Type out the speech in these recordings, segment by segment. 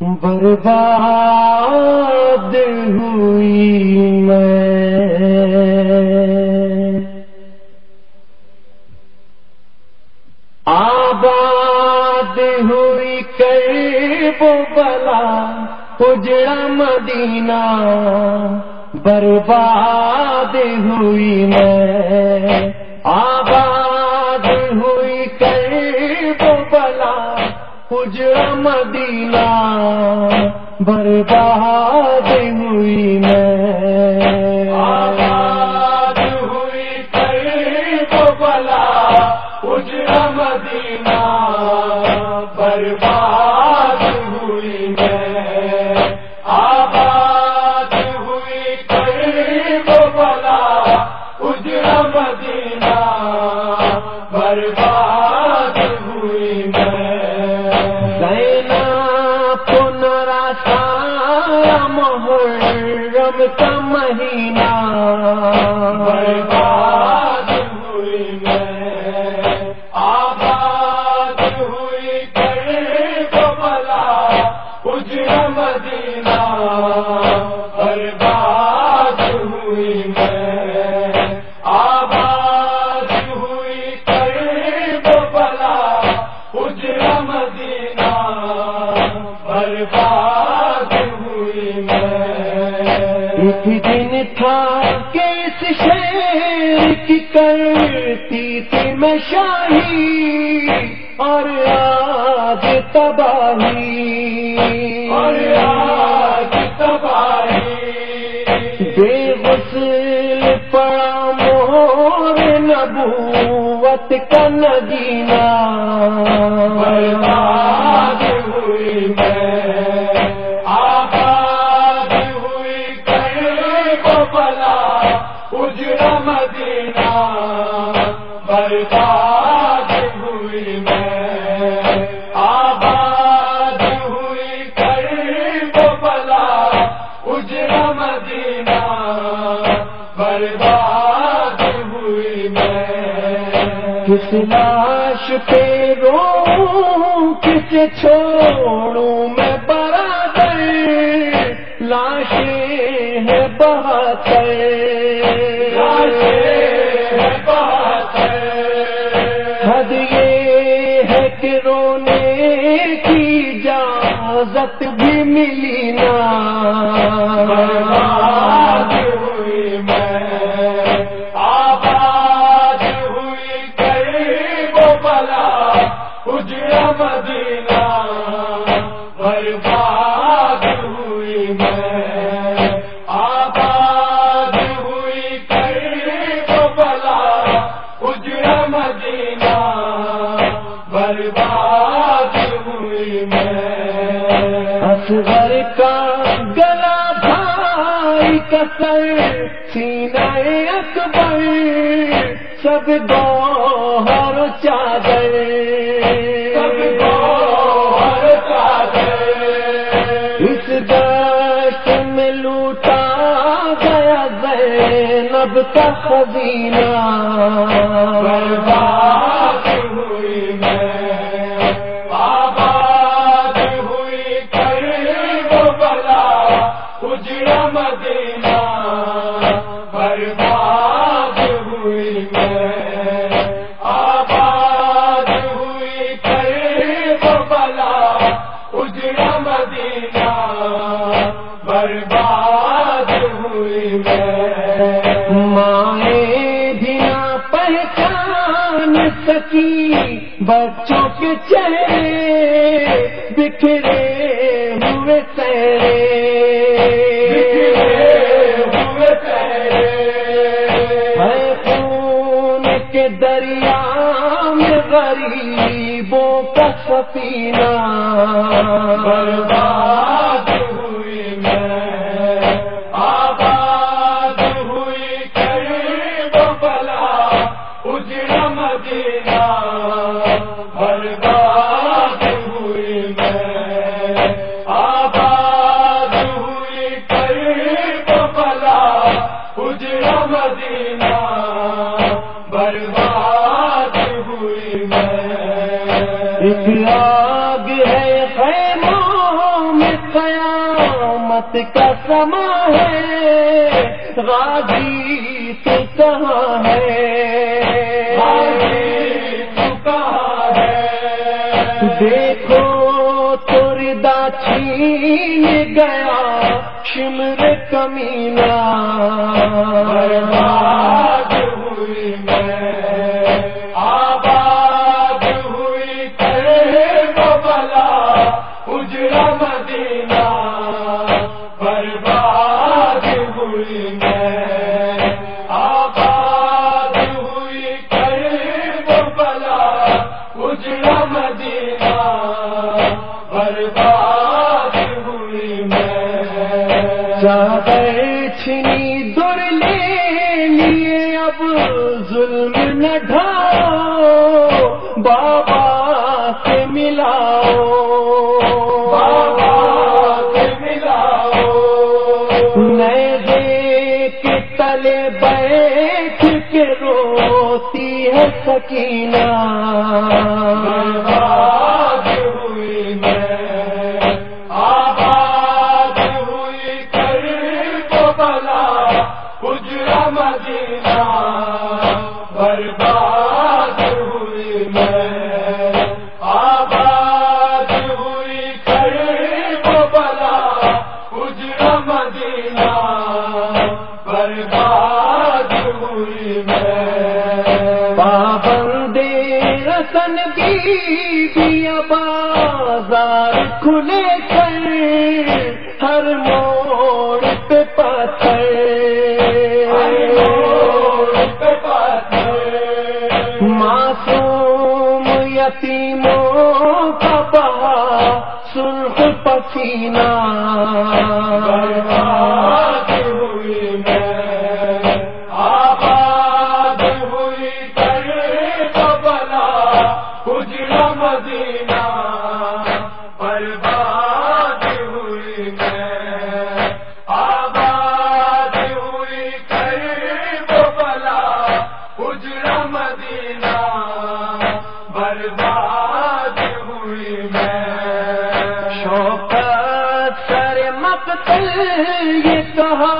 برباد ہوئی میں۔ آباد ہوئی کئی بلا اجڑا مدینہ برباد ہوئی میں۔ آباد اجڑا مدینہ برباد ہوئی میں۔ آباد ہوئی کئی بلا اجڑا مدینہ محرم کا مہینہ برباد ہوئی ایک دن تھا کہ اس شیر کی کرتی تھی میں شاہی اور آج تباہی اور آج تباہی۔ بے غسل پڑا مور نبوت کا نگینہ اجڑا مدینہ برباد ہوئی میں، آباد ہوئی کئی بلا اجڑا مدینہ برباد ہوئی میں۔ کس لاش پہ رو کس چھوڑوں میں برادر لاشیں ہے بہتر حد یہ ہے کہ رونے کی اجازت بھی ملی نا ہوئی میں، آباد ہوئی بلا اجڑا مدینہ، برباد برباد ہوئی میں۔ اصغر کا گلا بھائی کا سر سینہ اکبر سب گوہر چادر۔ سب گوہر چادر۔ اس دشت میں لوٹا گیا زینب کا خزینہ۔ سکی بچوں کے چہرے بکھرے ہوئے ہے کے دریا میں غریبوں کا سفینہ۔ برباد ہوئی میں، آباد ہوئی کئی بلا اجڑا مدینہ۔ برباد ہوئی میں، آباد ہوئی کئی بلا اجڑا مدینہ۔ برباد ہوئی میں۔ ایک آگ ہے خیموں میں رات کا سما ہے۔ غازی تو کہاں ہے؟ دیکھو تردا چھین گیا شمر کمینا برباد چھنی دور لے لیے اب ظلم نہ ڈھاؤ بابا سے ملاؤ۔ بابا سے ملاؤ۔ نیزے کے تلے بیٹھ کے روتی ہے سکینہ۔ برباد ہوئی میں، آباد ہوئی بلا اجرا مدینہ، برباد ہوئی میں۔ رسن کی بازار کھلے کر ہر موڑ یتیموں کا بہا سرخ پسینہ۔ برباد ہوئی میں آباد ہوئی کرے مدینہ۔ برباد یہ کہا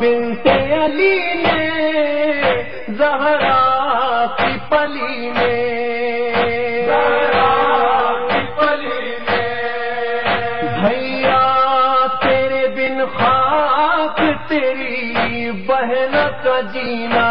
بنت علی نے زہرا کی پلی میں بھیا تیرے بن خاک تیری بہن کا جینا۔